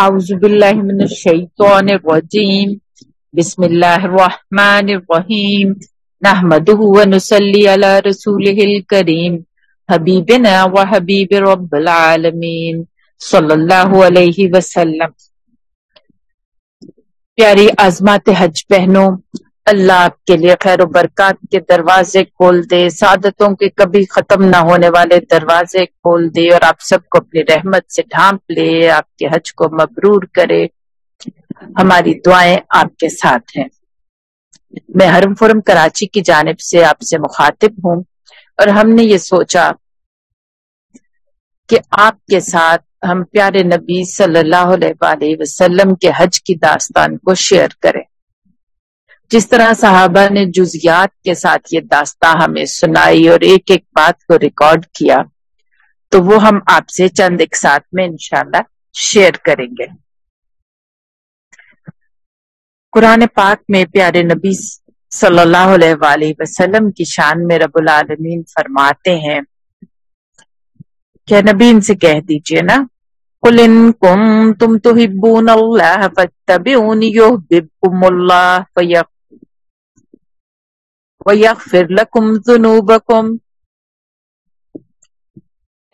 اعوذ باللہ من الشیطان الرجیم. بسم اللہ الرحمن الرحیم. نحمده ونسلی علی رسوله الكریم حبیبنا و حبیب رب العالمین. صلی اللہ علیہ وسلم. پیاری عظمات حج بہنوں اللہ آپ کے لیے خیر و برکات کے دروازے کھول دے، سعادتوں کے کبھی ختم نہ ہونے والے دروازے کھول دے اور آپ سب کو اپنی رحمت سے ڈھانپ لے، آپ کے حج کو مبرور کرے۔ ہماری دعائیں آپ کے ساتھ ہیں۔ میں حرم فرم کراچی کی جانب سے آپ سے مخاطب ہوں اور ہم نے یہ سوچا کہ آپ کے ساتھ ہم پیارے نبی صلی اللہ علیہ وسلم کے حج کی داستان کو شیئر کریں۔ جس طرح صحابہ نے جزیات کے ساتھ یہ داستان ہمیں سنائی اور ایک ایک بات کو ریکارڈ کیا، تو وہ ہم آپ سے چند ایک ساتھ میں انشاءاللہ شیئر کریں گے۔ قرآن پاک میں پیارے نبی صلی اللہ علیہ وآلہ وسلم کی شان میں رب العالمین فرماتے ہیں۔ کہ نبی ان سے کہہ دیجیے نا، قل ان کنتم تحبون اللہ فاتبعونی یحببکم اللہ وَيَغْفِرْ لَكُمْ ذُنُوبَكُمْ۔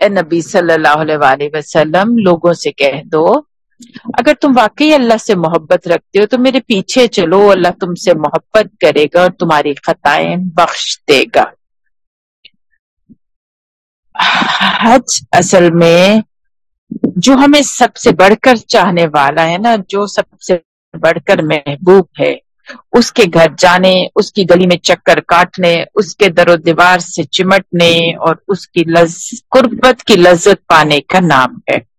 اے نبی صلی اللہ علیہ وآلہ وسلم، لوگوں سے کہہ دو، اگر تم واقعی اللہ سے محبت رکھتے ہو تو میرے پیچھے چلو، اللہ تم سے محبت کرے گا اور تمہاری خطائیں بخش دے گا۔ حج اصل میں جو ہمیں سب سے بڑھ کر چاہنے والا ہے نا، جو سب سے بڑھ کر محبوب ہے اس کے گھر جانے، اس کی گلی میں چکر کاٹنے، اس کے در و دیوار سے چمٹنے اور اس کی لز قربت کی لذت پانے کا نام ہے۔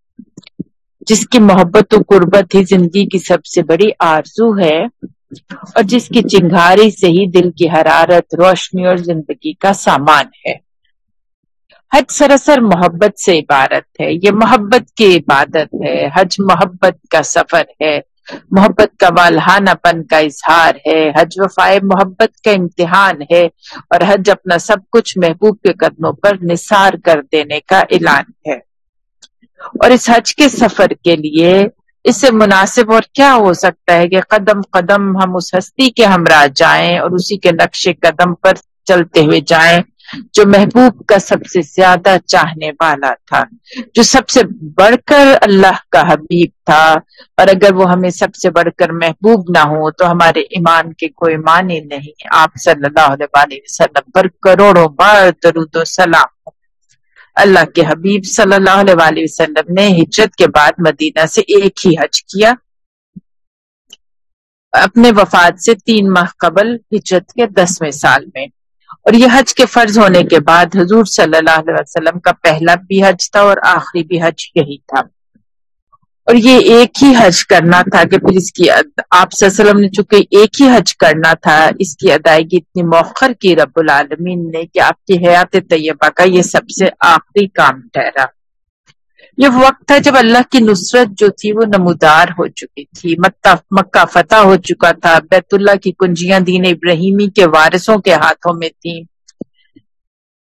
جس کی محبت و قربت ہی زندگی کی سب سے بڑی آرزو ہے اور جس کی چنگاری سے ہی دل کی حرارت، روشنی اور زندگی کا سامان ہے۔ حج سراسر محبت سے عبارت ہے، یہ محبت کی عبادت ہے، حج محبت کا سفر ہے۔ محبت کا والہانہ پن کا اظہار ہے، حج وفائے محبت کا امتحان ہے اور حج اپنا سب کچھ محبوب کے قدموں پر نثار کر دینے کا اعلان ہے۔ اور اس حج کے سفر کے لیے اس سے مناسب اور کیا ہو سکتا ہے کہ قدم قدم ہم اس ہستی کے ہمراہ جائیں اور اسی کے نقش قدم پر چلتے ہوئے جائیں۔ جو محبوب کا سب سے زیادہ چاہنے والا تھا، جو سب سے بڑھ کر اللہ کا حبیب تھا۔ اور اگر وہ ہمیں سب سے بڑھ کر محبوب نہ ہو، تو ہمارے ایمان کے کوئی معنی نہیں۔ آپ صلی اللہ علیہ وسلم پر کروڑوں بار درود و سلام۔ اللہ کے حبیب صلی اللہ علیہ وسلم نے ہجرت کے بعد مدینہ سے ایک ہی حج کیا۔ اپنے وفات سے تین ماہ قبل ہجرت کے دسویں سال میں۔ اور یہ حج کے فرض ہونے کے بعد حضور صلی اللہ علیہ وسلم کا پہلا بھی حج تھا اور آخری بھی حج یہی تھا۔ اور یہ ایک ہی حج کرنا تھا کہ پھر اس کی آپ صلی اللہ علیہ وسلم نے چونکہ ایک ہی حج کرنا تھا، اس کی ادائیگی اتنی موخر کی رب العالمین نے کہ آپ کی حیات طیبہ کا یہ سب سے آخری کام ٹھہرا۔ یہ وقت تھا جب اللہ کی نصرت جو تھی وہ نمودار ہو چکی تھی۔ مکہ فتح ہو چکا تھا۔ بیت اللہ کی کنجیاں دین ابراہیمی کے وارثوں کے ہاتھوں میں تھیں۔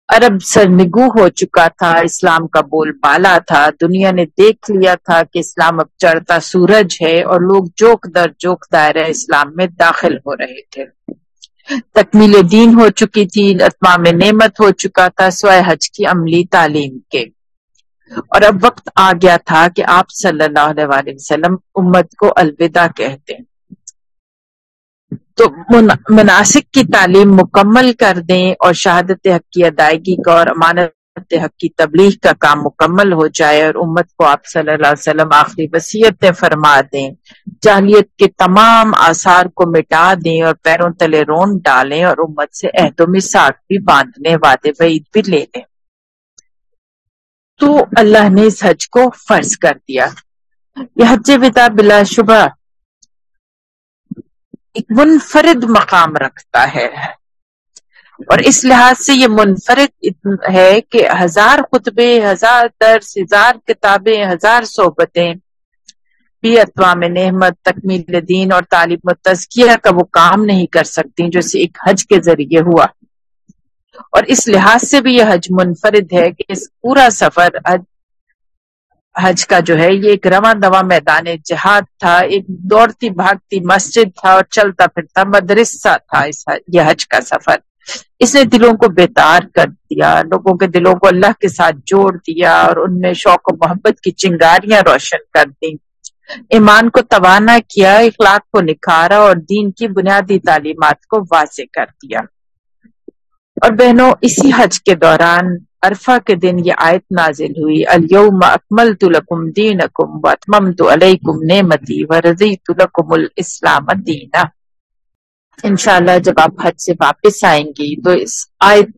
عرب سرنگو ہو چکا تھا۔ اسلام کا بول بالا تھا۔ دنیا نے دیکھ لیا تھا کہ اسلام اب چڑھتا سورج ہے اور لوگ جوک در جوک دائرہ اسلام میں داخل ہو رہے تھے۔ تکمیل دین ہو چکی تھی۔ اتمام نعمت ہو چکا تھا۔ سوائے حج کی عملی تعلیم کے۔ اور اب وقت آ گیا تھا کہ آپ صلی اللہ علیہ وسلم امت کو الوداع کہتے ہیں۔ تو مناسک کی تعلیم مکمل کر دیں اور شہادت حق کی ادائیگی کا اور امانت حق کی تبلیغ کا کام مکمل ہو جائے اور امت کو آپ صلی اللہ علیہ وسلم آخری وصیتیں فرما دیں۔ جاہلیت کے تمام آثار کو مٹا دیں اور پیروں تلے رون ڈالیں اور امت سے عہد و مساق بھی باندھنے، وعدے، وعید بھی لے لیں۔ تو اللہ نے اس حج کو فرض کر دیا۔ یہ حج ودا بلا شبہ ایک منفرد مقام رکھتا ہے۔ اور اس لحاظ سے یہ منفرد ہے کہ ہزار خطبے، ہزار درس، ہزار کتابیں، ہزار صحبتیں بھی اطوام نعمت، تکمیل دین اور تعلیم و تزکیہ کا وہ کام نہیں کر سکتی جو سے ایک حج کے ذریعے ہوا۔ اور اس لحاظ سے بھی یہ حج منفرد ہے کہ اس پورا سفر حج حج کا جو ہے یہ ایک رواں دوا میدان جہاد تھا، ایک دوڑتی بھاگتی مسجد تھا اور چلتا پھرتا مدرسہ تھا اس یہ حج کا سفر۔ اس نے دلوں کو بیدار کر دیا، لوگوں کے دلوں کو اللہ کے ساتھ جوڑ دیا اور ان میں شوق و محبت کی چنگاریاں روشن کر دی ایمان کو توانا کیا، اخلاق کو نکھارا اور دین کی بنیادی تعلیمات کو واضح کر دیا۔ اور بہنوں، اسی حج کے دوران عرفہ کے دن یہ آیت نازل ہوئی الیوم اکملت لکم دینکم واتممت علیکم نعمتی ورضیت لکم الاسلام دینا. انشاءاللہ جب آپ حج سے واپس آئیں گی تو اس آیت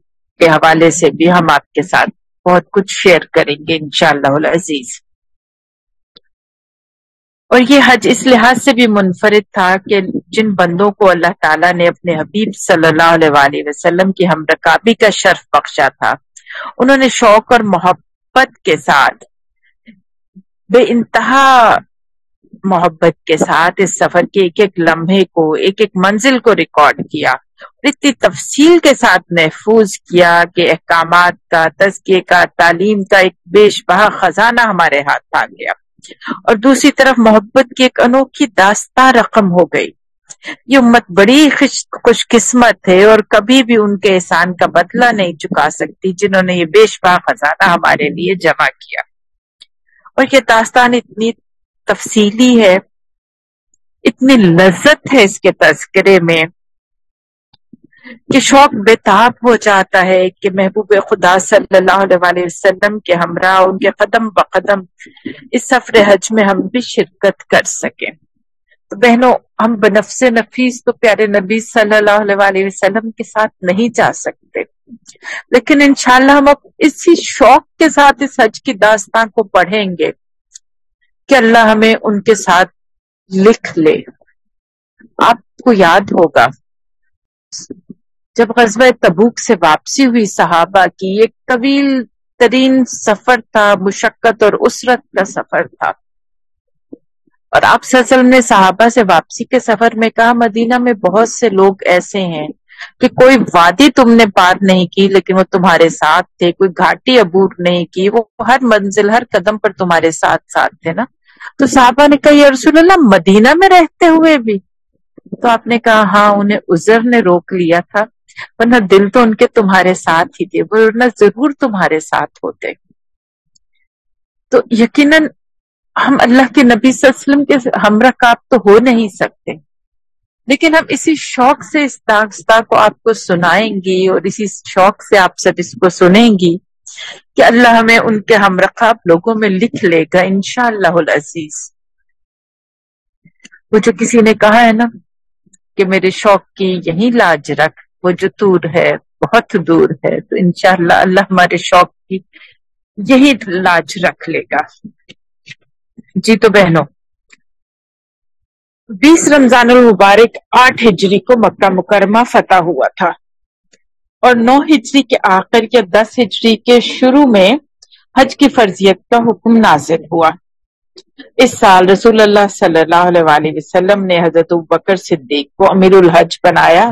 کے حوالے سے بھی ہم آپ کے ساتھ بہت کچھ شیئر کریں گے انشاءاللہ العزیز۔ اور یہ حج اس لحاظ سے بھی منفرد تھا کہ جن بندوں کو اللہ تعالیٰ نے اپنے حبیب صلی اللہ علیہ وسلم کی ہم رکابی کا شرف بخشا تھا۔ انہوں نے شوق اور محبت کے ساتھ، بے انتہا محبت کے ساتھ اس سفر کے ایک ایک لمحے کو، ایک ایک منزل کو ریکارڈ کیا اور اتنی تفصیل کے ساتھ محفوظ کیا کہ احکامات کا، تزکیے کا، تعلیم کا ایک بیش بہا خزانہ ہمارے ہاتھ آ گیا۔ اور دوسری طرف محبت کی ایک انوکھی داستان رقم ہو گئی۔ یہ امت بڑی خوش قسمت ہے اور کبھی بھی ان کے احسان کا بدلہ نہیں چکا سکتی جنہوں نے یہ بیش با خزانہ ہمارے لیے جمع کیا۔ اور یہ داستان اتنی تفصیلی ہے، اتنی لذت ہے اس کے تذکرے میں۔ کہ شوق بے تاب ہو جاتا ہے کہ محبوب خدا صلی اللہ علیہ وسلم کے ہمراہ ان کے قدم بقدم اس سفر حج میں ہم بھی شرکت کر سکیں۔ تو بہنوں، ہم بنفس نفیس تو پیارے نبی صلی اللہ علیہ وسلم کے ساتھ نہیں جا سکتے۔ لیکن انشاءاللہ ہم اب اسی شوق کے ساتھ اس حج کی داستان کو پڑھیں گے کہ اللہ ہمیں ان کے ساتھ لکھ لے۔ آپ کو یاد ہوگا۔ جب غزوہ تبوک سے واپسی ہوئی صحابہ کی، ایک طویل ترین سفر تھا، مشقت اور اسرت کا سفر تھا۔ اور آپ وسلم نے صحابہ سے واپسی کے سفر میں کہا، مدینہ میں بہت سے لوگ ایسے ہیں کہ کوئی وادی تم نے پار نہیں کی، لیکن وہ تمہارے ساتھ تھے۔ کوئی گھاٹی عبور نہیں کی، وہ ہر منزل، ہر قدم پر تمہارے ساتھ ساتھ تھے نا۔ تو صحابہ نے کہا رسول اللہ، مدینہ میں رہتے ہوئے بھی؟ تو آپ نے کہا ہاں انہیں عذر نے روک لیا تھا۔ ورنہ دل تو ان کے تمہارے ساتھ ہی تھے، ورنہ ضرور تمہارے ساتھ ہوتے۔ تو یقیناً ہم اللہ کے نبی صلی اللہ علیہ وسلم کے ہم رکاب تو ہو نہیں سکتے۔ لیکن ہم اسی شوق سے اس داغستہ کو آپ کو سنائیں گی اور اسی شوق سے آپ سب اس کو سنیں گی کہ اللہ ہمیں ان کے ہم رقاب لوگوں میں لکھ لے گا، انشاءاللہ العزیز۔ وہ جو کسی نے کہا ہے نا کہ میرے شوق کی یہی لاج رکھ۔ وہ جو دور ہے، بہت دور ہے، تو انشاءاللہ اللہ ہمارے شوق کی یہی لاج رکھ لے گا۔ جی تو بہنوں، بیس رمضان المبارک آٹھ ہجری کو مکہ مکرمہ فتح ہوا تھا۔ اور نو ہجری کے آخر یا دس ہجری کے شروع میں حج کی فرضیت کا حکم نازل ہوا۔ اس سال رسول اللہ صلی اللہ علیہ وسلم نے حضرت بکر صدیق کو امیر الحج بنایا۔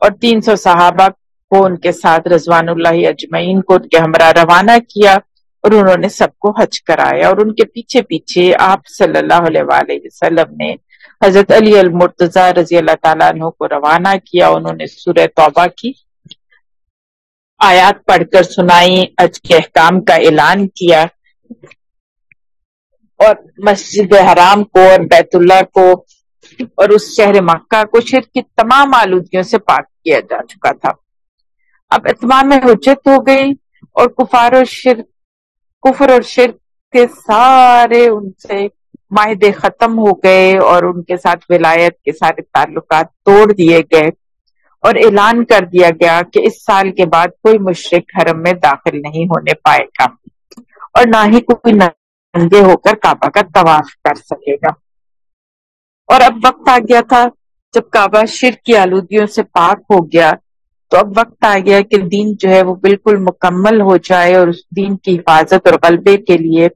اور تین سو صحابہ کو ان کے ساتھ رضوان اللہ اجمعین کو ان کے ہمراہ روانہ کیا اور انہوں نے سب کو حج کرایا اور ان کے پیچھے پیچھے آپ صلی اللہ علیہ وسلم نے حضرت علی المرتضی رضی اللہ تعالیٰ عنہ کو روانہ کیا، انہوں نے سورہ توبہ کی۔ آیات پڑھ کر سنائی اج کے احکام کا اعلان کیا۔ اور مسجد حرام کو اور بیت اللہ کو اور اس شہر مکہ کو شرک کی تمام آلودگیوں سے پاک کیا جا چکا تھا۔ اب اتمام میں حجت ہو گئی اور کفار اور شرک، کفر اور شرک کے سارے ان سے معاہدے ختم ہو گئے اور ان کے ساتھ ولایت کے سارے تعلقات توڑ دیے گئے اور اعلان کر دیا گیا کہ اس سال کے بعد کوئی مشرق حرم میں داخل نہیں ہونے پائے گا اور نہ ہی کوئی ننگے ہو کر کعبہ کا طواف کر سکے گا۔ اور اب وقت آ گیا تھا جب کعبہ شرک کی آلودگیوں سے پاک ہو گیا، تو اب وقت آ گیا کہ دین جو ہے وہ بالکل مکمل ہو جائے اور اس دین کی حفاظت اور غلبے کے لیے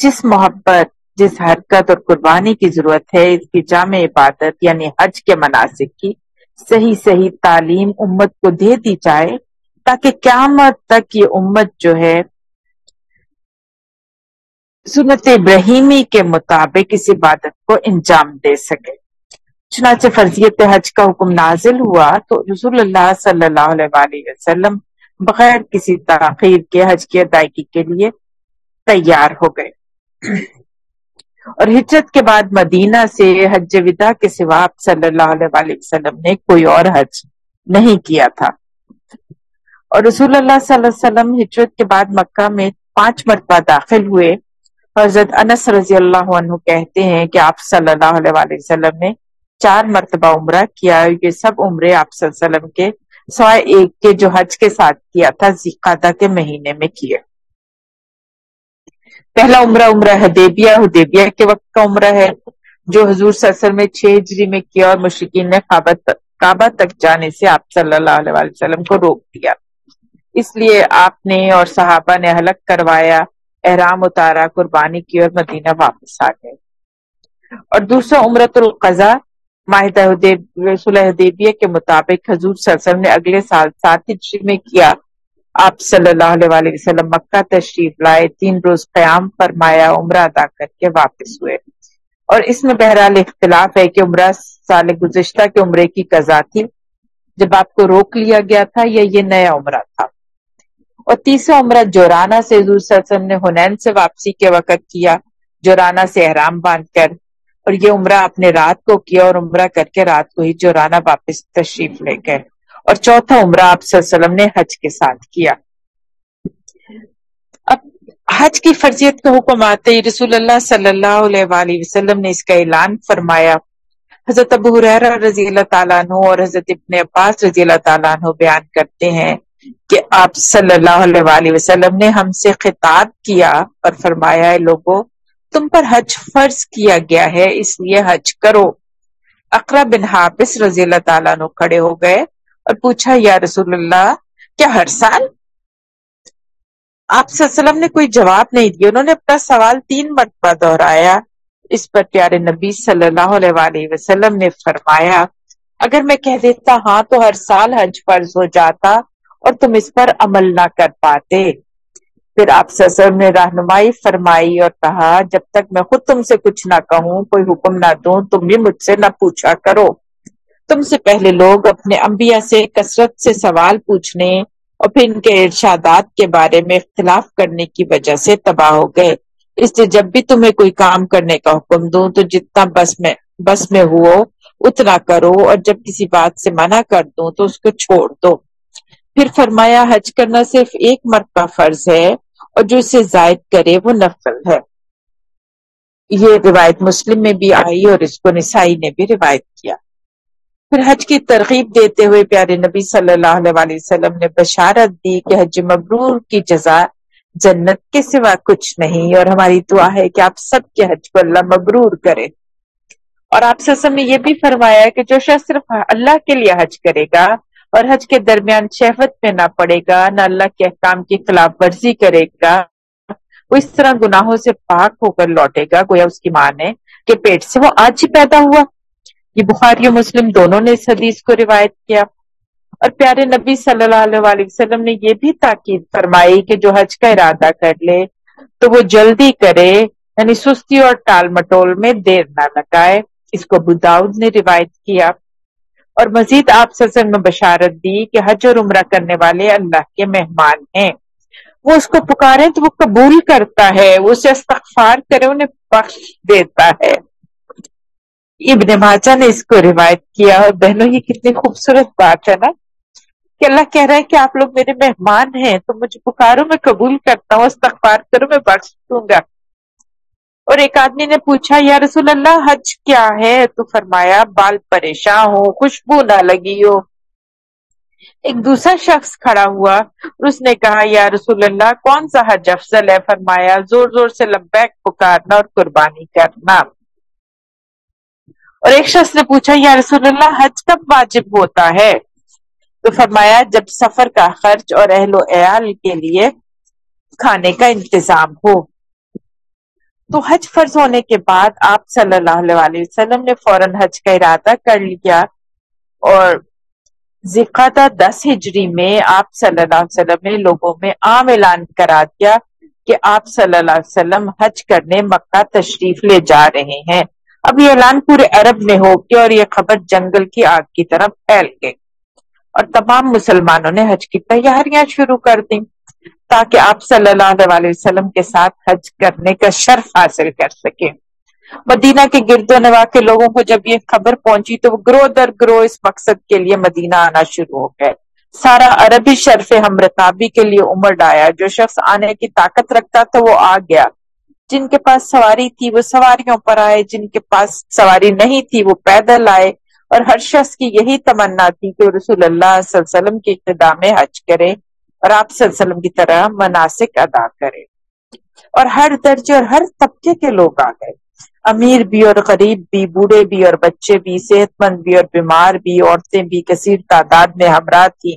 جس محبت، جس حرکت اور قربانی کی ضرورت ہے، اس کی جامع عبادت یعنی حج کے مناسب کی صحیح صحیح تعلیم امت کو دے دی جائے تاکہ قیامت تک یہ امت جو ہے سنت ابراہیمی کے مطابق اس عبادت کو انجام دے سکے۔ چنانچہ فرضیت حج کا حکم نازل ہوا تو رسول اللہ صلی اللہ علیہ وسلم بغیر کسی تاخیر کے حج کی ادائیگی کے لیے تیار ہو گئے۔ اور ہجرت کے بعد مدینہ سے حج ودا کے سوا صلی اللہ علیہ وسلم نے کوئی اور حج نہیں کیا تھا۔ اور رسول اللہ صلی اللہ علیہ وسلم ہجرت کے بعد مکہ میں پانچ مرتبہ داخل ہوئے۔ حضرت انس رضی اللہ عنہ کہتے ہیں کہ آپ صلی اللہ علیہ وسلم نے چار مرتبہ عمرہ کیا یہ سب عمرے آپ صلی اللہ علیہ وسلم کے سوائے ایک کے جو حج کے ساتھ کیا تھا زیقادہ کے مہینے میں کیے پہلا عمرہ عمرہ حدیبیہ حدیبیہ کے وقت کا عمرہ ہے، جو حضور صلی اللہ علیہ وسلم نے چھ ہجری میں کیا اور مشرقین نے کعبہ تک جانے سے آپ صلی اللہ علیہ وسلم کو روک دیا۔ اس لیے آپ نے اور صحابہ نے حلق کروایا احرام اتارا قربانی کی اور مدینہ واپس آ گئے۔ اور دوسرا عمرت القضا معاہدہ حدیبیہ کے مطابق حضور صلی اللہ علیہ وسلم نے اگلے سال سات ہجری میں کیا۔ آپ صلی اللہ علیہ وآلہ وسلم مکہ تشریف لائے، تین روز قیام فرمایا، عمرہ ادا کر کے واپس ہوئے۔ اور اس میں بہرحال اختلاف ہے کہ عمرہ سال گزشتہ کے عمرے کی قضا تھی۔ جب آپ کو روک لیا گیا تھا یا یہ نیا عمرہ تھا؟ اور تیسرا عمرہ جورانہ سے حضور صلی اللہ علیہ وسلم نے ہنین سے واپسی کے وقت کیا جورانہ سے احرام باندھ کر، اور یہ عمرہ اپنے رات کو کیا اور عمرہ کر کے رات کو ہی جورانہ واپس تشریف لے گئے۔ اور چوتھا عمرہ آپ صلی اللہ علیہ وسلم نے حج کے ساتھ کیا۔ اب حج کی فرضیت کا حکم آتے ہی رسول اللہ صلی اللہ علیہ وآلہ وسلم نے اس کا اعلان فرمایا۔ حضرت ابو حریرہ رضی اللہ تعالیٰ عنہ اور حضرت ابن عباس رضی اللہ تعالیٰ عنہ بیان کرتے ہیں کہ آپ صلی اللہ علیہ وآلہ وسلم نے ہم سے خطاب کیا اور فرمایا ہے لوگوں تم پر حج فرض کیا گیا ہے، اس لیے حج کرو۔ اقرا بن حافظ رضی اللہ تعالیٰ عنہ کھڑے ہو گئے اور پوچھا، یا رسول اللہ، کیا ہر سال آپ صلی اللہ علیہ وسلم نے کوئی جواب نہیں دیا انہوں نے اپنا سوال تین مرتبہ دہرایا۔ اس پر پیارے نبی صلی اللہ علیہ وآلہ وسلم نے فرمایا، اگر میں کہہ دیتا ہاں تو ہر سال حج فرض ہو جاتا اور تم اس پر عمل نہ کر پاتے۔ پھر آپ سسر نے رہنمائی فرمائی اور کہا، جب تک میں خود تم سے کچھ نہ کہوں، کوئی حکم نہ دوں، تم بھی مجھ سے نہ پوچھا کرو۔ تم سے پہلے لوگ اپنے انبیاء سے کثرت سے سوال پوچھنے اور پھر ان کے ارشادات کے بارے میں اختلاف کرنے کی وجہ سے تباہ ہو گئے۔ اس لیے جب بھی تمہیں کوئی کام کرنے کا حکم دوں، تو جتنا بس میں بس میں ہو، اتنا کرو اور جب کسی بات سے منع کر دوں، تو اس کو چھوڑ دو۔ پھر فرمایا، حج کرنا صرف ایک مرتبہ فرض ہے اور جو اسے زائد کرے وہ نفل ہے۔ یہ روایت مسلم میں بھی آئی اور اس کو نسائی نے بھی روایت کیا۔ پھر حج کی ترغیب دیتے ہوئے پیارے نبی صلی اللہ علیہ وسلم نے بشارت دی کہ حج مبرور کی جزا جنت کے سوا کچھ نہیں اور ہماری دعا ہے کہ آپ سب کے حج کو اللہ مبرور کرے۔ اور آپ سسم نے یہ بھی فرمایا کہ جو شخص صرف اللہ کے لیے حج کرے گا اور حج کے درمیان شہوت میں نہ پڑے گا، نہ اللہ کے احکام کی خلاف ورزی کرے گا، وہ اس طرح گناہوں سے پاک ہو کر لوٹے گا، گویا اس کی ماں نے کہ پیٹ سے وہ آج ہی پیدا ہوا۔ یہ بخاری و مسلم دونوں نے اس حدیث کو روایت کیا۔ اور پیارے نبی صلی اللہ علیہ وسلم نے یہ بھی تاکید فرمائی کہ جو حج کا ارادہ کر لے تو وہ جلدی کرے یعنی سستی اور ٹال مٹول میں دیر نہ لگائے۔ اس کو بداؤد نے روایت کیا۔ اور مزید آپ سزن میں بشارت دی کہ حج اور عمرہ کرنے والے اللہ کے مہمان ہیں۔ وہ اس کو پکارے تو وہ قبول کرتا ہے، وہ اسے استغفار کرے، انہیں بخش دیتا ہے۔ ابن ماجہ نے اس کو روایت کیا اور بہنوں، یہ کتنی خوبصورت بات ہے نا کہ اللہ کہہ رہا ہے کہ آپ لوگ میرے مہمان ہیں، تو مجھے پکارو، میں قبول کرتا ہوں، استغفار کرو، میں بخش دوں گا۔ اور ایک آدمی نے پوچھا، یا رسول اللہ، حج کیا ہے؟ تو فرمایا، بال پریشان ہو خوشبو نہ لگی ہو. ایک دوسرا شخص کھڑا ہوا اس نے کہا، یا رسول اللہ، کون سا حج افضل ہے؟ فرمایا، زور زور سے لبیک پکارنا اور قربانی کرنا. اور ایک شخص نے پوچھا، یا رسول اللہ، حج کب واجب ہوتا ہے؟ تو فرمایا، جب سفر کا خرچ اور اہل و عیال کے لیے کھانے کا انتظام ہو۔ تو حج فرض ہونے کے بعد آپ صلی اللہ علیہ وسلم نے فوراً حج کا ارادہ کر لیا اور ذکر دس ہجری میں آپ صلی اللہ علیہ وسلم نے لوگوں میں عام اعلان کرا دیا کہ آپ صلی اللہ علیہ وسلم حج کرنے مکہ تشریف لے جا رہے ہیں۔ اب یہ اعلان پورے عرب میں ہو گیا اور یہ خبر جنگل کی آگ کی طرف پھیل گئی۔ اور تمام مسلمانوں نے حج کی تیاریاں شروع کر دیں تاکہ آپ صلی اللہ علیہ وسلم کے ساتھ حج کرنے کا شرف حاصل کر سکیں۔ مدینہ کے گرد و نواح کے لوگوں کو جب یہ خبر پہنچی تو وہ گروہ در گروہ اس مقصد کے لیے مدینہ آنا شروع ہو گئے۔ سارا عربی شرف ہمرتابی کے لیے عمر ڈایا۔ جو شخص آنے کی طاقت رکھتا تھا وہ آ گیا۔ جن کے پاس سواری تھی وہ سواریوں پر آئے، جن کے پاس سواری نہیں تھی وہ پیدل آئے۔ اور ہر شخص کی یہی تمنا تھی کہ رسول اللہ صلی اللہ علیہ وسلم کی ابتدا میں حج کرے اور آپ صلی اللہ علیہ وسلم کی طرح مناسک ادا کرے۔ اور ہر درجے اور ہر طبقے کے لوگ آ گئے۔ امیر بھی اور غریب بھی، بوڑھے بھی اور بچے بھی صحت مند بھی اور بیمار بھی، عورتیں بھی، کثیر تعداد میں ہمراہ تھیں۔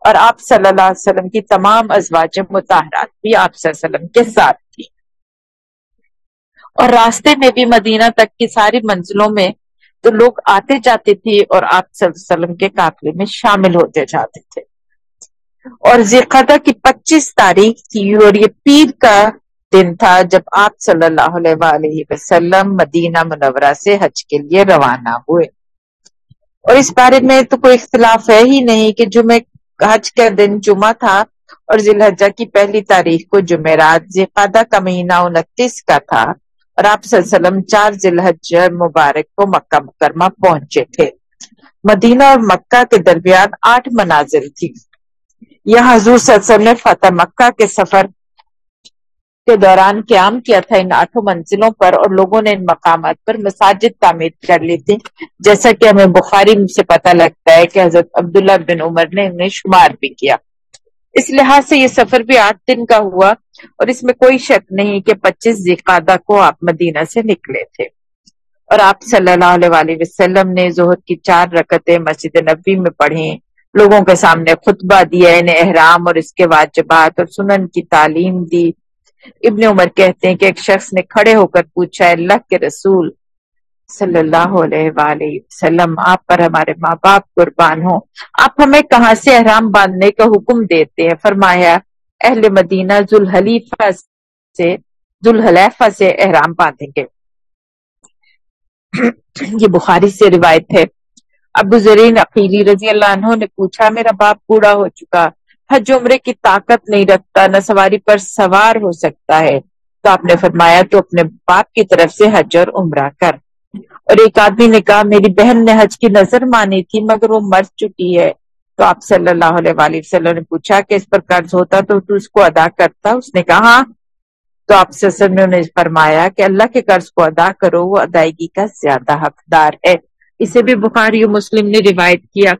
اور آپ صلی اللہ علیہ وسلم کی تمام ازواج متحرات بھی آپ صلی اللہ علیہ وسلم کے ساتھ تھی اور راستے میں بھی مدینہ تک کی ساری منزلوں میں تو لوگ آتے جاتے تھے اور آپ صلی اللہ علیہ وسلم کے قافلے میں شامل ہوتے جاتے تھے۔ اور ذکر کی پچیس تاریخ تھی اور یہ پیر کا دن تھا جب آپ صلی اللہ علیہ وآلہ وسلم مدینہ منورہ سے حج کے لیے روانہ ہوئے۔ اور اس بارے میں تو کوئی اختلاف ہے ہی نہیں کہ جمعہ حج کا دن جمعہ تھا اور ذی الحجہ کی پہلی تاریخ کو جمعرات ذیقادہ کا مہینہ انتیس کا تھا۔ اور آپ صلی اللہ علیہ وسلم چار ذی الحجہ مبارک کو مکہ مکرمہ پہنچے تھے۔ مدینہ اور مکہ کے درمیان آٹھ منازل تھی یہ حضور صلی اللہ علیہ وسلم نے فتح مکہ کے سفر کے دوران قیام کیا تھا ان آٹھوں منزلوں پر اور لوگوں نے ان مقامات پر مساجد تعمیر کر لی تھی۔ جیسا کہ ہمیں بخاری سے پتہ لگتا ہے کہ حضرت عبداللہ بن عمر نے انہیں شمار بھی کیا۔ اس لحاظ سے یہ سفر بھی آٹھ دن کا ہوا اور اس میں کوئی شک نہیں کہ پچیس ذکادہ کو آپ مدینہ سے نکلے تھے۔ اور آپ صلی اللہ علیہ وآلہ وسلم نے ظہر کی چار رکتیں مسجد نبی میں پڑھی لوگوں کے سامنے خطبہ دیا، انہیں احرام اور اس کے واجبات اور سنن کی تعلیم دی۔ ابن عمر کہتے ہیں کہ ایک شخص نے کھڑے ہو کر پوچھا اللہ کے رسول صلی اللہ علیہ وآلہ وسلم، آپ پر ہمارے ماں باپ قربان ہوں۔ آپ ہمیں کہاں سے احرام باندھنے کا حکم دیتے ہیں؟ فرمایا، اہل مدینہ ذوالحلیفہ سے ذوالحلیفہ سے احرام باندھیں گے۔ یہ بخاری سے روایت ہے۔ ابو زرین عقیلی رضی اللہ عنہ نے پوچھا، میرا باپ بوڑھا ہو چکا، حج عمرے کی طاقت نہیں رکھتا، نہ سواری پر سوار ہو سکتا ہے۔ تو آپ نے فرمایا، تو اپنے باپ کی طرف سے حج اور عمرہ کر۔ اور ایک آدمی نے کہا، میری بہن نے حج کی نظر مانی تھی مگر وہ مر چکی ہے. تو آپ صلی اللہ علیہ وآلہ وسلم نے پوچھا کہ اس پر قرض ہوتا تو تو اس کو ادا کرتا؟ اس نے کہا ہاں. تو آپ نے انہیں فرمایا کہ اللہ کے قرض کو ادا کرو، وہ ادائیگی کا زیادہ حقدار ہے۔ اسے بھی بخاری و مسلم نے روایت کیا۔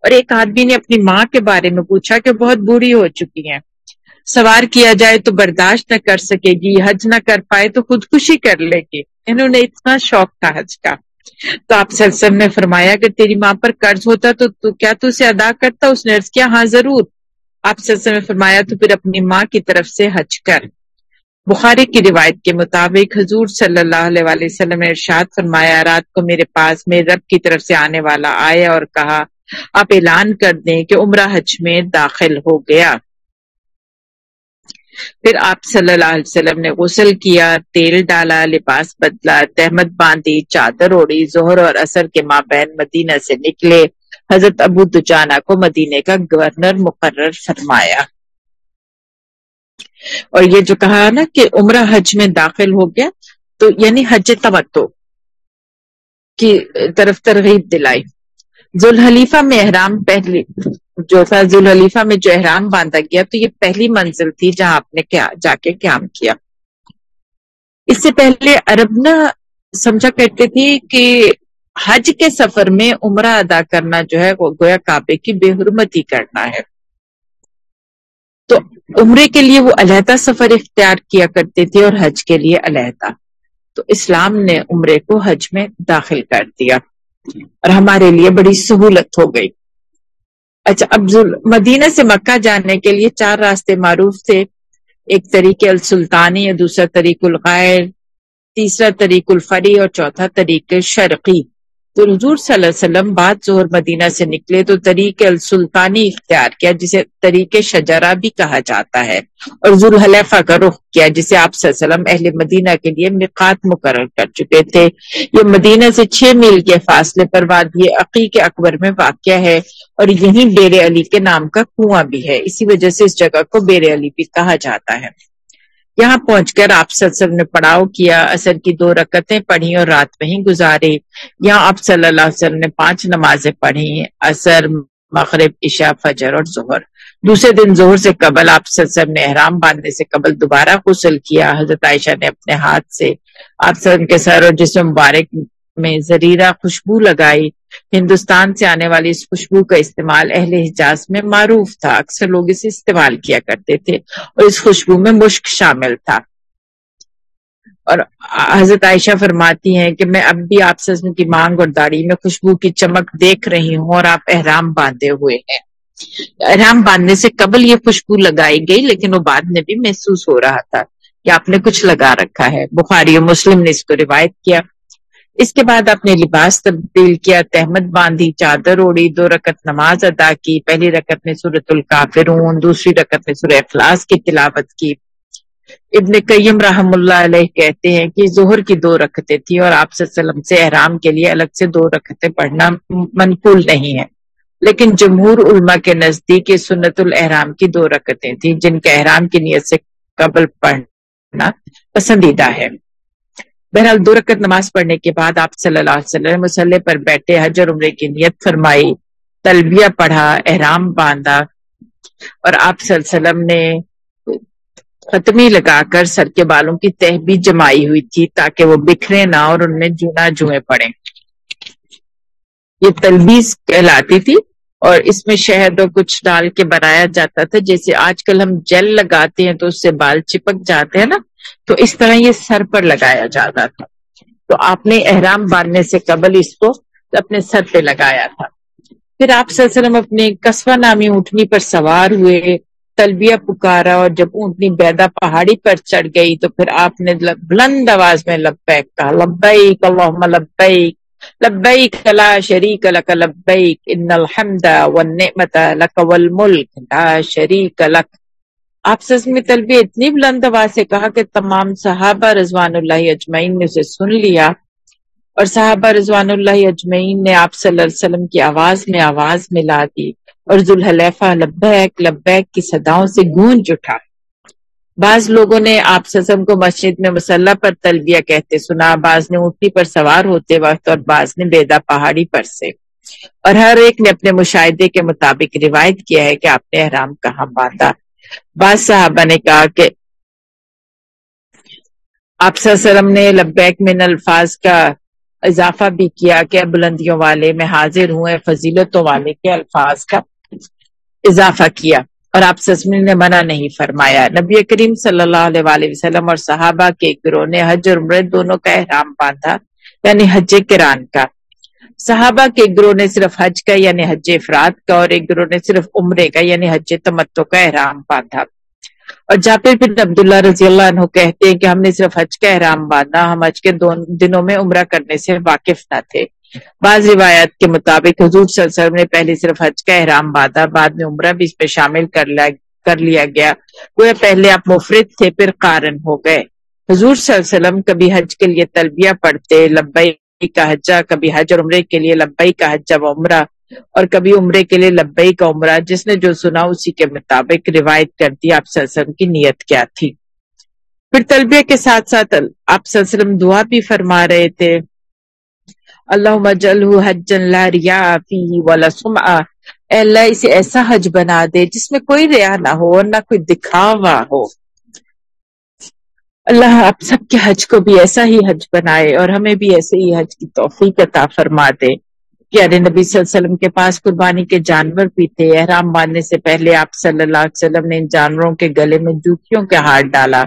اور ایک آدمی نے اپنی ماں کے بارے میں پوچھا کہ بہت بوڑھی ہو چکی ہیں۔ سوار کیا جائے تو برداشت نہ کر سکے گی حج نہ کر پائے تو خودکشی کر لے گی۔ انہوں نے اتنا شوق تھا حج کا۔ تو آپ سلسل نے فرمایا کہ تیری ماں پر قرض ہوتا تو, تو کیا تو اسے ادا کرتا؟ اس نے عرض کیا ہاں ضرور۔ آپ سلسل نے فرمایا تو پھر اپنی ماں کی طرف سے حج کر۔ بخاری کی روایت کے مطابق حضور صلی اللہ علیہ وسلم نے ارشاد فرمایا رات کو میرے پاس میرے رب کی طرف سے آنے والا آیا اور کہا آپ اعلان کر دیں کہ عمرہ حج میں داخل ہو گیا۔ پھر آپ صلی اللہ علیہ وسلم نے غسل کیا، تیل ڈالا، لباس بدلا تحمد باندھی، چادر اوڑی زہر اور اثر کے ماں بہن مدینہ سے نکلے۔ حضرت ابو دجانہ کو مدینے کا گورنر مقرر فرمایا۔ اور یہ جو کہا نا کہ عمرہ حج میں داخل ہو گیا، تو یعنی حج تمتو کی طرف ترغیب دلائی۔ ذوالحلیفہ میں احرام پہلی، جو تھا ذوالحلیفہ میں جو احرام باندھا گیا، تو یہ پہلی منزل تھی جہاں آپ نے کیا، جا کے قیام کیا۔ اس سے پہلے عرب نہ سمجھا کرتے تھے کہ حج کے سفر میں عمرہ ادا کرنا جو ہے، وہ گویا کعبے کی بے حرمتی کرنا ہے۔ تو عمرے کے لیے وہ علیحدہ سفر اختیار کیا کرتے تھے اور حج کے لیے علیحدہ۔ تو اسلام نے عمرے کو حج میں داخل کر دیا۔ اور ہمارے لیے بڑی سہولت ہو گئی۔ اچھا اب مدینہ سے مکہ جانے کے لیے چار راستے معروف تھے۔ ایک طریق السلطانی اور دوسرا طریق الغیر، تیسرا طریق الفری اور چوتھا طریق شرقی۔ تو حضور صلی اللہ علیہ وسلم بعد ظہر مدینہ سے نکلے تو طریق السلطانی اختیار کیا، جسے طریق شجرہ بھی کہا جاتا ہے، اور ذوالحلیفہ کا رخ کیا، جسے آپ صلی اللہ علیہ وسلم اہل مدینہ کے لیے مقات مقرر کر چکے تھے۔ یہ مدینہ سے چھ میل کے فاصلے پر وادی عقیق اکبر میں واقع ہے، اور یہی بیر علی کے نام کا کنواں بھی ہے۔ اسی وجہ سے اس جگہ کو بیر علی بھی کہا جاتا ہے۔ یہاں پہنچ کر آپ وسلم نے پڑاؤ کیا، اثر کی دو رکتیں پڑھی اور رات میں ہی گزارے۔ یہاں آپ صلی اللہ علیہ وسلم نے پانچ نمازیں پڑھی اثر، مغرب، عشاء، فجر اور ظہر۔ دوسرے دن ظہر سے قبل آپ وسلم نے احرام باندھنے سے قبل دوبارہ غسل کیا۔ حضرت عائشہ نے اپنے ہاتھ سے آپ وسلم کے سر اور جسم مبارک میں زریرہ خوشبو لگائی۔ ہندوستان سے آنے والی اس خوشبو کا استعمال اہل حجاز میں معروف تھا۔ اکثر لوگ اسے استعمال کیا کرتے تھے اور اس خوشبو میں مشک شامل تھا۔ اور حضرت عائشہ فرماتی ہیں کہ میں اب بھی آپ سزم کی مانگ اور داڑھی میں خوشبو کی چمک دیکھ رہی ہوں اور آپ احرام باندھے ہوئے ہیں۔ احرام باندھنے سے قبل یہ خوشبو لگائی گئی لیکن وہ بعد میں بھی محسوس ہو رہا تھا کہ آپ نے کچھ لگا رکھا ہے۔ بخاری و مسلم نے اس کو روایت کیا۔ اس کے بعد اپنے لباس تبدیل کیا تحمد باندھی، چادر اوڑی دو رکت نماز ادا کی، پہلی رکت میں سورت الکافرون، دوسری رکت میں سورہ اخلاص کی تلاوت کی۔ ابن قیم رحم اللہ علیہ کہتے ہیں کہ ظہر کی دو رکھتے تھی اور آپ صلی اللہ علیہ وسلم سے احرام کے لیے الگ سے دو رکھتے پڑھنا منقول نہیں ہے لیکن جمہور علماء کے نزدیک سنت الحرام کی دو رکتیں تھیں، جن کے احرام کی نیت سے قبل پڑھنا پسندیدہ ہے۔ بہرحال دو رکت نماز پڑھنے کے بعد آپ صلی اللہ علیہ وسلم مسلح پر بیٹھے حج اور عمرے کی نیت فرمائی، تلبیہ پڑھا، احرام باندھا اور آپ صلی اللہ علیہ وسلم نے ختمی لگا کر سر کے بالوں کی تہ بھی جمائی ہوئی تھی تاکہ وہ بکھرے نہ اور ان میں جونا جوئیں پڑے۔ یہ تلبیز کہلاتی تھی اور اس میں شہد اور کچھ ڈال کے بنایا جاتا تھا، جیسے آج کل ہم جل لگاتے ہیں تو اس سے بال چپک جاتے ہیں نا۔ تو اس طرح یہ سر پر لگایا جاتا تھا۔ تو آپ نے احرام باندھنے سے قبل اس کو اپنے سر پہ لگایا تھا۔ پھر آپ صلی اللہ علیہ وسلم اپنے قصبہ نامی اونٹنی پر سوار ہوئے، تلبیہ پکارا اور جب اونٹنی بیدا پہاڑی پر چڑھ گئی تو پھر آپ نے بلند آواز میں لبیک کہا، لبیک اللہم لبیک لبیک لا شریک لک لبیک، ان الحمد والنعمت لک والملک لا شریک لک۔ آپ میں طلبی اتنی بلند آواز سے کہا کہ تمام صحابہ رضوان اللہ اجمعین نے اسے سن لیا اور صحابہ رضوان اللہ اجمعین نے آپ صلی اللہ علیہ وسلم کی آواز میں آواز ملا دی اور ذوالحلیفہ لبیک لبیک کی صداؤں سے گونج اٹھا۔ بعض لوگوں نے آپ سزم کو مسجد میں مسلح پر تلبیہ کہتے سنا، بعض نے اونٹی پر سوار ہوتے وقت اور بعض نے بیدا پہاڑی پر سے۔ اور ہر ایک نے اپنے مشاہدے کے مطابق روایت کیا ہے کہ آپ نے احرام کہاں باندھا۔ بعض صحابہ نے کہا کہ آپ وسلم نے لبیک من الفاظ کا اضافہ بھی کیا کہ بلندیوں والے میں حاضر ہوں فضیلتوں والے کے الفاظ کا اضافہ کیا اور آپ سسم نے منع نہیں فرمایا۔ نبی کریم صلی اللہ علیہ وآلہ وسلم اور صحابہ کے گروہ نے حج اور عمرت دونوں کا احرام باندھا یعنی حج کران کا۔ صحابہ کے ایک گروہ نے صرف حج کا یعنی حج افراد کا اور ایک گروہ نے صرف عمرے کا یعنی حج تمتو کا احرام باندھا۔ اور جابر بن عبداللہ رضی اللہ عنہ کہتے ہیں کہ ہم نے صرف حج کا احرام باندھا، ہم حج کے دنوں میں عمرہ کرنے سے واقف نہ تھے۔ بعض روایت کے مطابق حضور صلی اللہ علیہ وسلم نے پہلے صرف حج کا احرام باندھا، بعد میں عمرہ بھی اس پہ شامل کر لیا کر لیا گیا۔ وہ پہلے آپ مفرد تھے، پھر قارن ہو گئے۔ حضور صلی اللہ علیہ وسلم کبھی حج کے لیے تلبیہ پڑھتے لبئی کا حجہ، کبھی حج اور عمرے کے لیے لبئی کا حجہ و عمرہ، اور کبھی عمرے کے لیے لبئی کا عمرہ، جس نے جو سنا اسی کے مطابق روایت کر دی، آپ وسلم کی نیت کیا تھی۔ پھر تلبیہ کے ساتھ ساتھ آپ وسلم دعا بھی فرما رہے تھے۔ اللہ حجن لا ریا فی ولا سمعہ۔ اے اللہ، اسے ایسا حج بنا دے جس میں کوئی ریا نہ ہو اور نہ کوئی دکھاوا ہو۔ اللہ آپ سب کے حج کو بھی ایسا ہی حج بنائے اور ہمیں بھی ایسے ہی حج کی توفیق عطا فرما دے پیارے یعنی نبی صلی اللہ علیہ وسلم کے پاس قربانی کے جانور بھی تھے۔ احرام باندھنے سے پہلے آپ صلی اللہ علیہ وسلم نے ان جانوروں کے گلے میں جوتیوں کے ہار ڈالا۔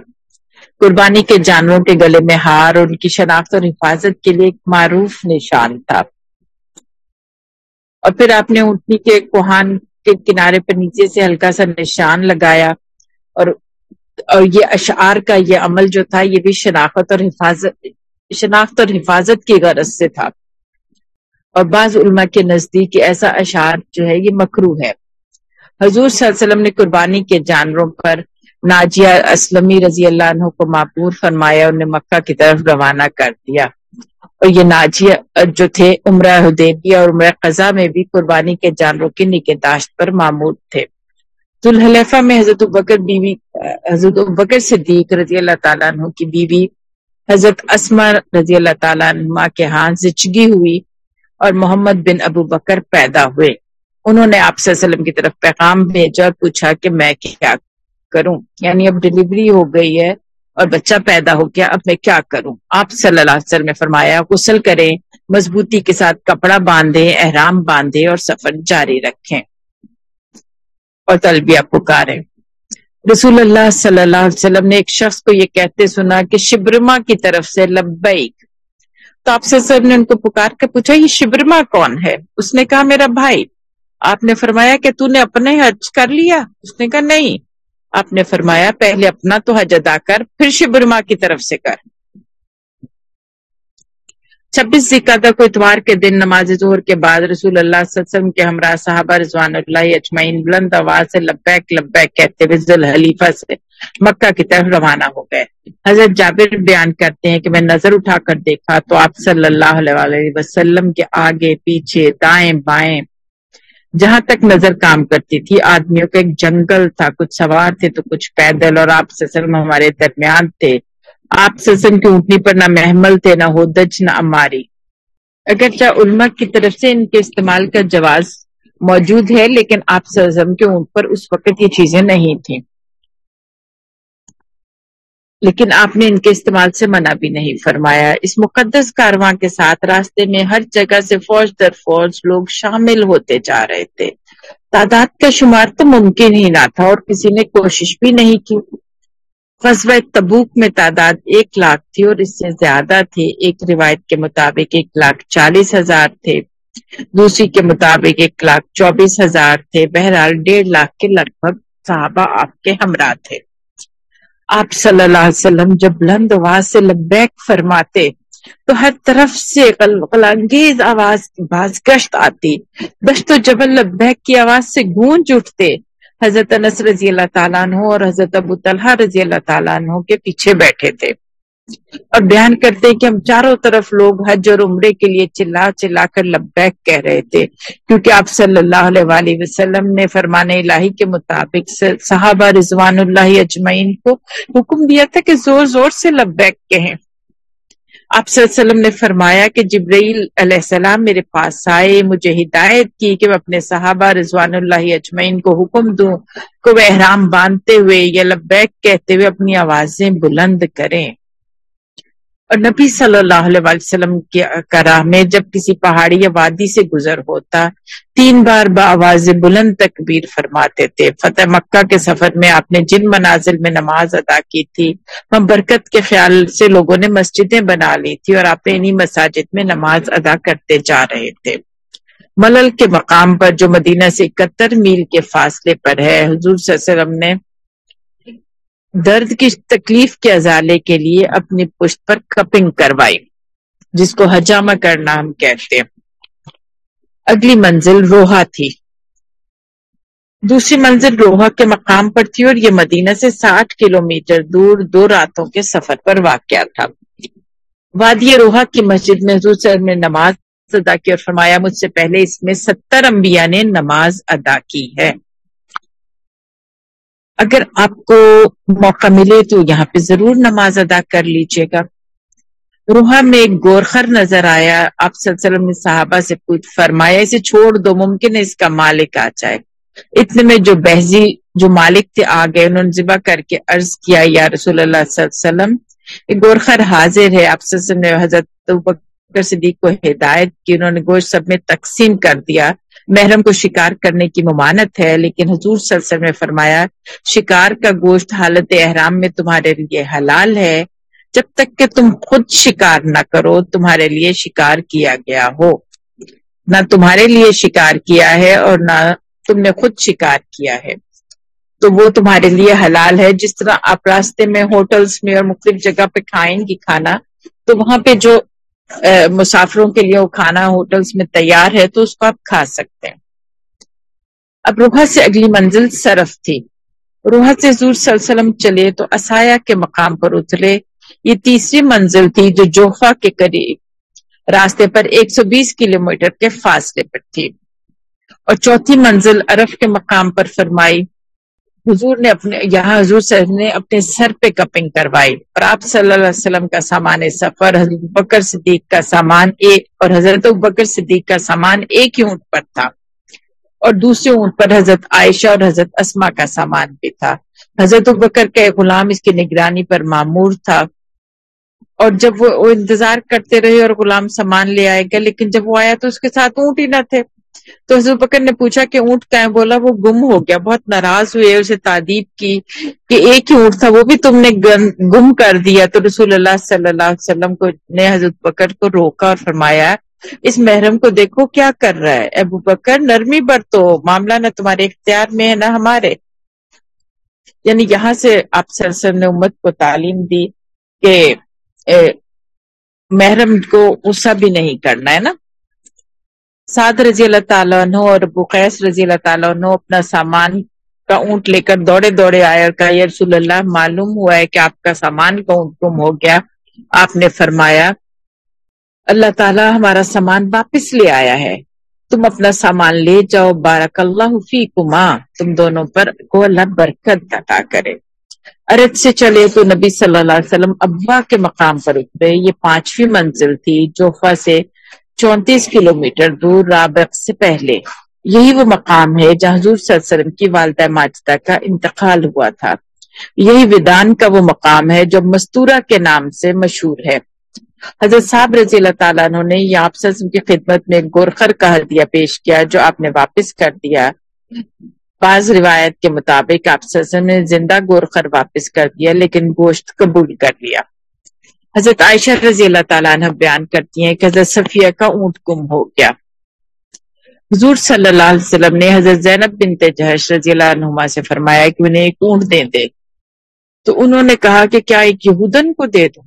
قربانی کے جانوروں کے گلے میں ہار اور ان کی شناخت اور حفاظت کے لیے ایک معروف نشان تھا۔ اور پھر آپ نے اونٹنی کے کوہان کے کنارے پر نیچے سے ہلکا سا نشان لگایا اور اور یہ اشعار کا یہ عمل جو تھا، یہ بھی شناخت اور حفاظت شناخت اور حفاظت کی غرض سے تھا۔ اور بعض علماء کے نزدیک ایسا اشعار جو ہے، یہ مکرو ہے۔ حضور صلی اللہ علیہ وسلم نے قربانی کے جانوروں پر ناجیہ اسلمی رضی اللہ عنہ کو معبور فرمایا، انہیں مکہ کی طرف روانہ کر دیا۔ اور یہ ناجیہ جو تھے، عمرہ حدیبیہ اور عمرہ قضا میں بھی قربانی کے جانوروں کی نگہداشت پر معمول تھے۔ ذوالحلیفہ میں حضرت بکر بیوی، حضرت بکر صدیق رضی اللہ تعالیٰ عنہ کی بیوی، حضرت اسما رضی اللہ تعالیٰ عنہ کے ہاں زچگی ہوئی اور محمد بن ابو بکر پیدا ہوئے۔ انہوں نے آپ صلی اللہ علیہ وسلم کی طرف پیغام بھیجا اور پوچھا کہ میں کیا کروں؟ یعنی اب ڈلیوری ہو گئی ہے اور بچہ پیدا ہو گیا، اب میں کیا کروں؟ آپ صلی اللہ علیہ وسلم نے فرمایا، غسل کریں، مضبوطی کے ساتھ کپڑا باندھے احرام باندھے اور سفر جاری رکھیں۔ اور تلبیہ پکارے۔ رسول اللہ صلی اللہ علیہ وسلم نے ایک شخص کو یہ کہتے سنا کہ شبرما کی طرف سے لبیک۔ تو آپ سے سب نے ان کو پکار کے پوچھا، یہ شبرما کون ہے؟ اس نے کہا، میرا بھائی۔ آپ نے فرمایا کہ تو نے اپنے حج کر لیا؟ اس نے کہا، نہیں۔ آپ نے فرمایا، پہلے اپنا تو حج ادا کر، پھر شبرما کی طرف سے کر۔ چھبیس ذکر کو اتوار کے دن نماز ظہر کے بعد رسول اللہ صلی اللہ علیہ وسلم کے ہمراہ صحابہ رضوان اللہ اجمعین بلند آواز سے لبیک لبیک کہتے ہوئے ذوالحلیفہ سے مکہ کی طرف روانہ ہو گئے۔ حضرت جابر بیان کرتے ہیں کہ میں نظر اٹھا کر دیکھا تو آپ صلی اللہ علیہ وسلم کے آگے، پیچھے، دائیں بائیں، جہاں تک نظر کام کرتی تھی، آدمیوں کا ایک جنگل تھا، کچھ سوار تھے تو کچھ پیدل اور آپ سسلم ہمارے درمیان تھے۔ آپ سسلم کی اونٹنی پر نہ محمل تھے، نہ ہودج، نہ اماری۔ اگرچہ علماء کی طرف سے ان کے استعمال کا جواز موجود ہے، لیکن آپ سزم کے اونٹ پر اس وقت یہ چیزیں نہیں تھیں۔ لیکن آپ نے ان کے استعمال سے منع بھی نہیں فرمایا۔ اس مقدس کارواں کے ساتھ راستے میں ہر جگہ سے فوج در فوج لوگ شامل ہوتے جا رہے تھے۔ تعداد کا شمار تو ممکن ہی نہ تھا اور کسی نے کوشش بھی نہیں کی۔ قصبہ تبوک میں تعداد ایک لاکھ تھی اور اس سے زیادہ تھے ایک روایت کے مطابق ایک لاکھ چالیس ہزار تھے۔ دوسری کے مطابق ایک لاکھ چوبیس ہزار تھے۔ بہرحال ڈیڑھ لاکھ کے لگ بھگ صحابہ آپ کے ہمراہ تھے۔ آپ صلی اللہ علیہ وسلم جب بلند آواز سے لبیک فرماتے تو ہر طرف سے انگیز آواز باز گشت آتی۔ دشت و جبل لبیک کی آواز سے گونج اٹھتے۔ حضرت انس رضی اللہ تعالیٰ عنہ اور حضرت ابو طلحہ رضی اللہ تعالیٰ عنہ کے پیچھے بیٹھے تھے اور بیان کرتے کہ ہم چاروں طرف لوگ حج اور عمرے کے لیے چلا چلا کر لبیک کہہ رہے تھے، کیونکہ آپ صلی اللہ علیہ وآلہ وسلم نے فرمان الہی کے مطابق صحابہ رضوان اللہ اجمعین کو حکم دیا تھا کہ زور زور سے لبیک کہیں۔ آپ صلی اللہ علیہ وسلم نے فرمایا کہ جبرائیل علیہ السلام میرے پاس آئے، مجھے ہدایت کی کہ میں اپنے صحابہ رضوان اللہ اجمعین کو حکم دوں کو وہ احرام باندھتے ہوئے یا لبیک کہتے ہوئے اپنی آوازیں بلند کریں۔ اور نبی صلی اللہ علیہ وسلم کی کرا میں جب کسی پہاڑی یا وادی سے گزر ہوتا، تین بار بآواز بلند تکبیر فرماتے تھے۔ فتح مکہ کے سفر میں آپ نے جن منازل میں نماز ادا کی تھی، وہ برکت کے خیال سے لوگوں نے مسجدیں بنا لی تھی اور آپ انہی مساجد میں نماز ادا کرتے جا رہے تھے۔ ملل کے مقام پر جو مدینہ سے اکہتر میل کے فاصلے پر ہے، حضور صلی اللہ علیہ وسلم نے درد کی تکلیف کے ازالے کے لیے اپنی پشت پر کپنگ کروائی، جس کو حجامہ کرنا ہم کہتے ہیں۔ اگلی منزل روحا تھی۔ دوسری منزل روحا کے مقام پر تھی اور یہ مدینہ سے ساٹھ کلومیٹر دور دو راتوں کے سفر پر واقع تھا۔ وادی روحا کی مسجد میں حضور سر نے نماز ادا کی اور فرمایا، مجھ سے پہلے اس میں ستر انبیاء نے نماز ادا کی ہے۔ اگر آپ کو موقع ملے تو یہاں پہ ضرور نماز ادا کر لیجیے گا۔ روحا میں ایک گورخر نظر آیا۔ آپ صلی اللہ علیہ وسلم نے صحابہ سے پوچھ، فرمایا، اسے چھوڑ دو، ممکن ہے اس کا مالک آ جائے۔ اتنے میں جو بحضی جو مالک تھے، آ گئے۔ انہوں نے ذبح کر کے عرض کیا، یا رسول اللہ صلی اللہ علیہ وسلم گورخر حاضر ہے۔ آپ صلی اللہ علیہ وسلم نے حضرت صدیق کو ہدایت کی، انہوں نے گوشت سب میں تقسیم کر دیا۔ محرم کو شکار کرنے کی ممانت ہے، لیکن حضور صلی اللہ علیہ وسلم نے فرمایا، شکار کا گوشت حالت احرام میں تمہارے لیے حلال ہے، جب تک کہ تم خود شکار نہ کرو، تمہارے لیے شکار کیا گیا ہو۔ نہ تمہارے لیے شکار کیا ہے اور نہ تم نے خود شکار کیا ہے۔ تو وہ تمہارے لیے حلال ہے۔ جس طرح آپ راستے میں ہوٹلز میں اور مختلف جگہ پہ کھائیں گی کھانا، تو وہاں پہ جو مسافروں کے لیے وہ کھانا ہوٹلز میں تیار ہے تو اس کو آپ کھا سکتے ہیں۔ اب روحا سے اگلی منزل صرف تھی۔ روحا سے حضور صلی اللہ علیہ وسلم چلے تو اسایا کے مقام پر اترے۔ یہ تیسری منزل تھی جو جوفا کے قریب، راستے پر ایک سو بیس کلو میٹر کے فاصلے پر تھی۔ اور چوتھی منزل عرف کے مقام پر فرمائی حضور نے اپنے یہاں حضور صاحب نے اپنے سر پہ کپنگ کروائی اور آپ صلی اللہ علیہ وسلم کا سامان سفر، حضرت بکر صدیق کا سامان ایک اور حضرت بکر صدیق کا سامان ایک ہی اونٹ پر تھا۔ اور دوسرے اونٹ پر حضرت عائشہ اور حضرت اسما کا سامان بھی تھا۔ حضرت بکر کا ایک غلام اس کی نگرانی پر معمور تھا۔ اور جب وہ انتظار کرتے رہے اور غلام سامان لے آئے گا لیکن جب وہ آیا تو اس کے ساتھ اونٹ ہی نہ تھے۔ تو حضرت بکر نے پوچھا کہ اونٹ کہیں بولا، وہ گم ہو گیا، بہت ناراض ہوئے، اسے تعدیب کی کہ ایک ہی اونٹ تھا، وہ بھی تم نے گم کر دیا۔ تو رسول اللہ صلی اللہ علیہ وسلم کو نے حضرت بکر کو روکا اور فرمایا، اس محرم کو دیکھو کیا کر رہا ہے۔ ابو بکر، نرمی برتو، معاملہ نہ تمہارے اختیار میں ہے، نہ ہمارے۔ یعنی یہاں سے آپ سرسر نے امت کو تعلیم دی کہ محرم کو غصہ بھی نہیں کرنا، ہے نا؟ سعد رضی اللہ تعالیٰ عنہ اور بقیس رضی اللہ تعالیٰ عنہ اپنا سامان کا اونٹ لے کر دوڑے دوڑے آئے اور کہا، یا رسول اللہ، معلوم ہوا ہے کہ آپ کا سامان کا اونٹ گم ہو گیا. آپ نے فرمایا، اللہ تعالیٰ ہمارا سامان واپس لے آیا ہے۔ تم اپنا سامان لے جاؤ۔ بارک اللہ فیکما۔ تم دونوں پر کو اللہ برکت عطا کرے۔ ارد سے چلے تو نبی صلی اللہ علیہ وسلم ابا کے مقام پر اترے یہ پانچویں منزل تھی۔ جوفا سے چونتیس کلو میٹر دور رابق سے پہلے۔ یہی وہ مقام ہے جہاں حضور صلی اللہ علیہ وسلم کی والدہ ماجدہ کا انتقال ہوا تھا۔ یہی ودان کا وہ مقام ہے جو مستورہ کے نام سے مشہور ہے۔ حضرت صاحب رضی اللہ تعالیٰ عنہ نے یہ آپ کی خدمت میں گورخر کا ہدیہ پیش کیا جو آپ نے واپس کر دیا۔ بعض روایت کے مطابق آپ نے زندہ گورخر واپس کر دیا لیکن گوشت قبول کر لیا۔ حضرت عائشہ رضی اللہ تعالیٰ عنہ بیان کرتی ہیں کہ حضرت صفیہ کا اونٹ گم ہو گیا۔ حضور صلی اللہ علیہ وسلم نے حضرت زینب بنت جہش رضی اللہ عنہ سے فرمایا کہ انہیں ایک اونٹ دے دے۔ تو انہوں نے کہا کہ کیا ایک یہودن کو دے دوں؟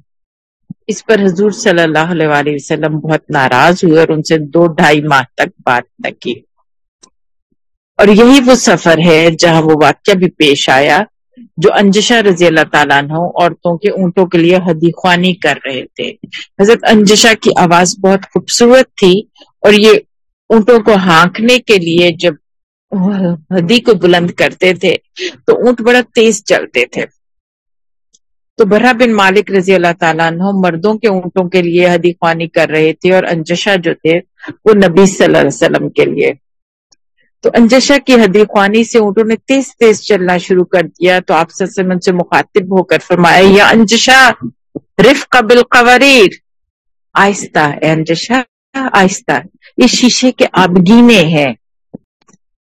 اس پر حضور صلی اللہ علیہ وسلم بہت ناراض ہوئے اور ان سے دو ڈھائی ماہ تک بات نہ کی۔ اور یہی وہ سفر ہے جہاں وہ واقعہ بھی پیش آیا۔ جو انجشا رضی اللہ تعالیٰ عنہ عورتوں کے اونٹوں کے لیے حدی خوانی کر رہے تھے۔ حضرت انجشا کی آواز بہت خوبصورت تھی اور یہ اونٹوں کو ہانکنے کے لیے جب حدی کو بلند کرتے تھے تو اونٹ بڑا تیز چلتے تھے۔ تو برہ بن مالک رضی اللہ تعالیٰ عنہ مردوں کے اونٹوں کے لیے حدی خوانی کر رہے تھے اور انجشا جو تھے وہ نبی صلی اللہ علیہ وسلم کے لیے۔ تو انجشا کی حدی خوانی سے اونٹوں نے تیز تیز چلنا شروع کر دیا تو آپ سسمن سے مخاطب ہو کر فرمایا، یا انجشا رفق بالقواریر۔ آہستہ، اے انجشا آہستہ۔ یہ شیشے کے آبگینے ہیں۔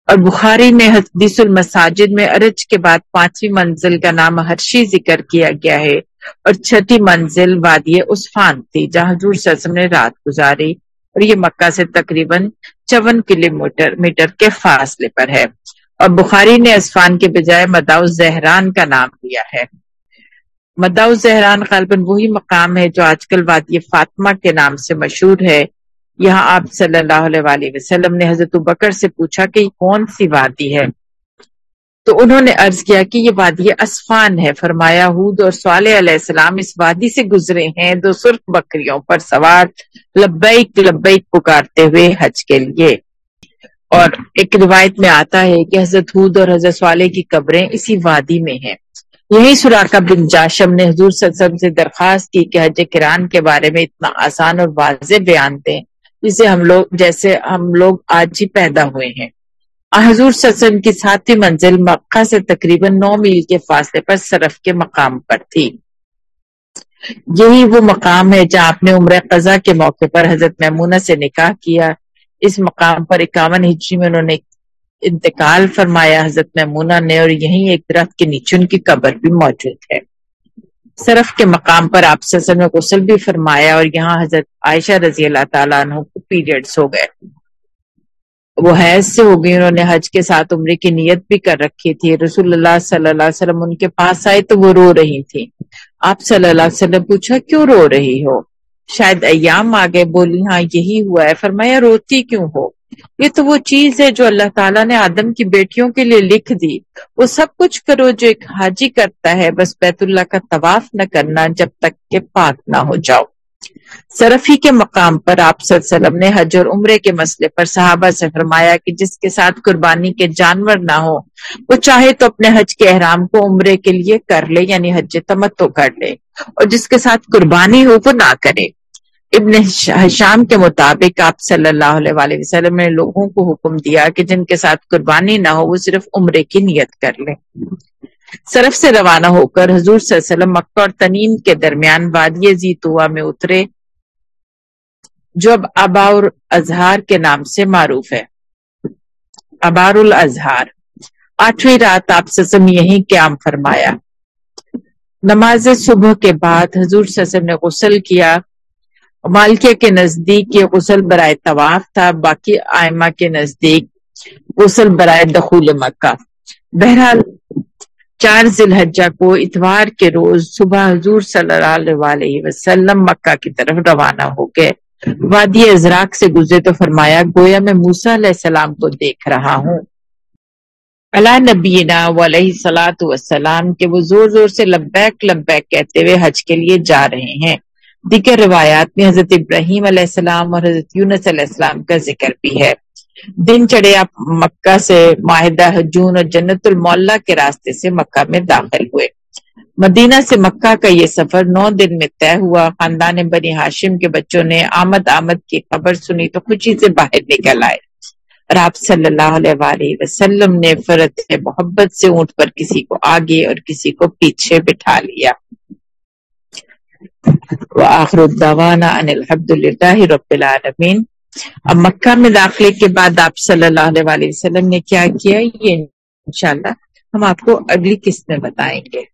اور بخاری میں حدیث المساجد میں ارج کے بعد پانچویں منزل کا نام ہرشی ذکر کیا گیا ہے اور چھٹی منزل وادی عثفان تھی، جہاں حضور صلی اللہ علیہ وسلم نے رات گزاری۔ اور یہ مکہ سے تقریباً چون کلو میٹر میٹر کے فاصلے پر ہے۔ اور بخاری نے اسفان کے بجائے مداؤ زہران کا نام لیا ہے۔ مداؤ زہران غالباً وہی مقام ہے جو آج کل وادی فاطمہ کے نام سے مشہور ہے۔ یہاں آپ صلی اللہ علیہ وآلہ وسلم نے حضرت بکر سے پوچھا کہ یہ کون سی وادی ہے؟ تو انہوں نے عرض کیا کہ یہ وادی اسفان ہے۔ فرمایا، ہود اور صالح علیہ السلام اس وادی سے گزرے ہیں دو سرخ بکریوں پر سوار لبیک لبیک پکارتے ہوئے حج کے لیے۔ اور ایک روایت میں آتا ہے کہ حضرت حود اور حضرت صالح کی قبریں اسی وادی میں ہیں۔ یہی سراقہ بن جاشم نے حضور صلی اللہ علیہ وسلم سے درخواست کی کہ حج کران کے بارے میں اتنا آسان اور واضح بیان دیں، جسے ہم لوگ جیسے ہم لوگ آج ہی پیدا ہوئے ہیں۔ حضور صلی اللہ علیہ وسلم کی ساتویں منزل مکہ سے تقریباً نو میل کے فاصلے پر صرف کے مقام پر تھی۔ یہی وہ مقام ہے جہاں آپ نے عمر قضا کے موقع پر حضرت محمونہ سے نکاح کیا۔ اس مقام پر اکاون ہجری میں انہوں نے انتقال فرمایا، حضرت محمونہ نے، اور یہیں ایک درخت کے نیچے ان کی قبر بھی موجود ہے۔ صرف کے مقام پر آپ سسن میں غسل بھی فرمایا، اور یہاں حضرت عائشہ رضی اللہ تعالیٰ عنہ کو پیریڈز ہو گئے۔ وہ حیض سے ہو گئی، انہوں نے حج کے ساتھ عمرے کی نیت بھی کر رکھی تھی۔ رسول اللہ صلی اللہ علیہ وسلم ان کے پاس آئے تو وہ رو رہی تھی۔ آپ صلی اللہ علیہ وسلم پوچھا، کیوں رو رہی ہو؟ شاید ایام آگے بولی ہاں یہی ہوا ہے۔ فرمایا، روتی کیوں ہو؟ یہ تو وہ چیز ہے جو اللہ تعالیٰ نے آدم کی بیٹیوں کے لیے لکھ دی۔ وہ سب کچھ کرو جو ایک حاجی کرتا ہے، بس بیت اللہ کا طواف نہ کرنا جب تک کہ پاک نہ ہو جاؤ۔ صرفی کے مقام پر آپ صلی اللہ علیہ وسلم نے حج اور عمرے کے مسئلے پر صحابہ سے فرمایا کہ جس کے ساتھ قربانی کے جانور نہ ہو وہ چاہے تو اپنے حج کے احرام کو عمرے کے لیے کر لے یعنی حج تمتو کر لے، اور جس کے ساتھ قربانی ہو وہ نہ کرے۔ ابن حشام کے مطابق آپ صلی اللہ علیہ وسلم نے لوگوں کو حکم دیا کہ جن کے ساتھ قربانی نہ ہو، وہ صرف عمرے کی نیت کر لیں۔ صرف سے روانہ ہو کر حضور صلی اللہ علیہ وسلم مکہ اور تنین کے درمیان وادی زیتوا میں اترے، جو اب ابار اظہار کے نام سے معروف ہے۔ ابار الازہار آٹھویں رات آپ سسم یہی قیام فرمایا۔ نماز صبح کے بعد حضور سسم نے غسل کیا۔ مالکیہ کے نزدیک یہ غسل برائے طواف تھا، باقی آئمہ کے نزدیک غسل برائے دخول مکہ۔ بہرحال چار ذی الحجہ کو اتوار کے روز صبح حضور صلی اللہ علیہ وسلم مکہ کی طرف روانہ ہو گئے۔ وادی ازراق سے گزرے تو فرمایا، گویا میں موسیٰ علیہ السلام کو دیکھ رہا ہوں۔ اللہ نبینا علیہ سلاۃ وسلام کے وہ زور زور سے لبیک لبیک کہتے ہوئے حج کے لیے جا رہے ہیں۔ دیگر روایات میں حضرت ابراہیم علیہ السلام اور حضرت یونس علیہ السلام کا ذکر بھی ہے۔ دن چڑھے آپ مکہ سے معاہدہ حجون اور جنت المولہ کے راستے سے مکہ میں داخل ہوئے۔ مدینہ سے مکہ کا یہ سفر نو دن میں طے ہوا۔ خاندان بنی ہاشم کے بچوں نے آمد آمد کی خبر سنی تو خوشی سے باہر نکل آئے۔ اور آپ صلی اللہ علیہ وآلہ وسلم نے فرت محبت سے اونٹ پر کسی کو آگے اور کسی کو پیچھے بٹھا لیا۔ وآخر الدعوانا ان الحمدللہ رب العالمین۔ اب مکہ میں داخلے کے بعد آپ صلی اللہ علیہ وسلم نے کیا کیا؟ یہ انشاءاللہ ہم آپ کو اگلی قسط میں بتائیں گے۔